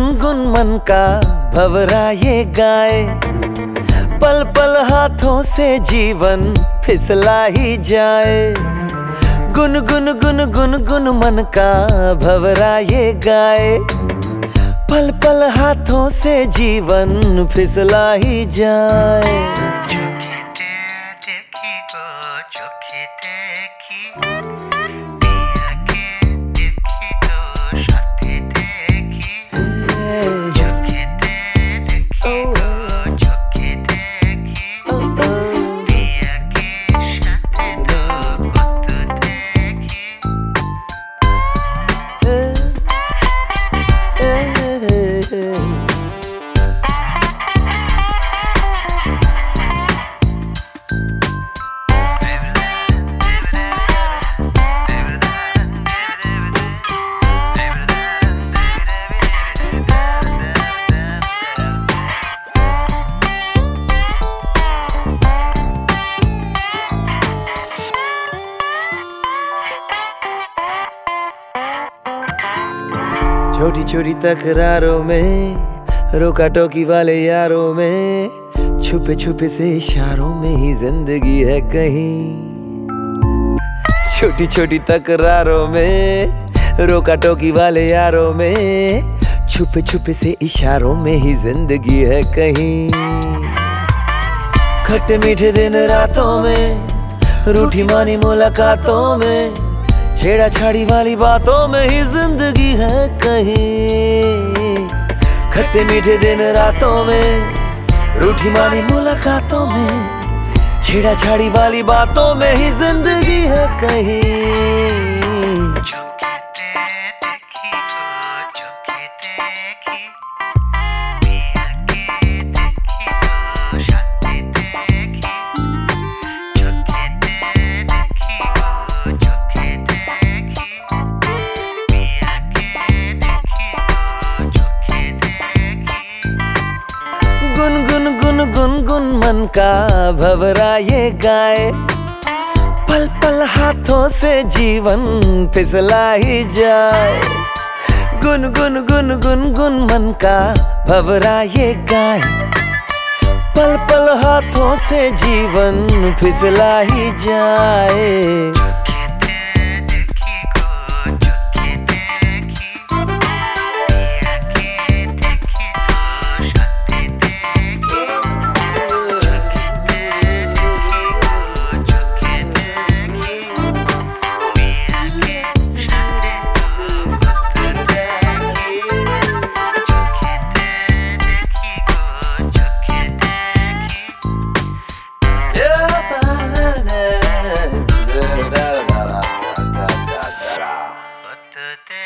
गुनगुन मन का भवरा ये गाए। पल पल हाथों से जीवन फिसला ही जाए। गुन गुन गुन गुन गुन मन का भवरा ये गाए। पल पल हाथों से जीवन फिसला ही जाए। देखी को देखी। छोटी छोटी तकरारों में रोका टोकी वाले यारों में, छुपे छुपे से इशारों में ही ज़िंदगी है कहीं। छोटी छोटी तकरारों में रोका टोकी वाले यारों में, छुपे छुपे से इशारों में ही ज़िंदगी है कहीं। खट्टे मीठे दिन रातों में, रूठी मानी मुलाकातों में छेड़ा छाड़ी वाली बातों में ही ज़िंदगी है कहीं। खट्टे मीठे दिन रातों में, रूठी मानी मुलाकातों में, छेड़ा छाड़ी वाली बातों में ही ज़िंदगी है कहीं। का भवरा ये गाए। पल पल हाथों से जीवन फिसला ही जाए। गुन गुन गुन गुन गुन मन का भवरा ये गाए। पल पल हाथों से जीवन फिसला ही जाए। करते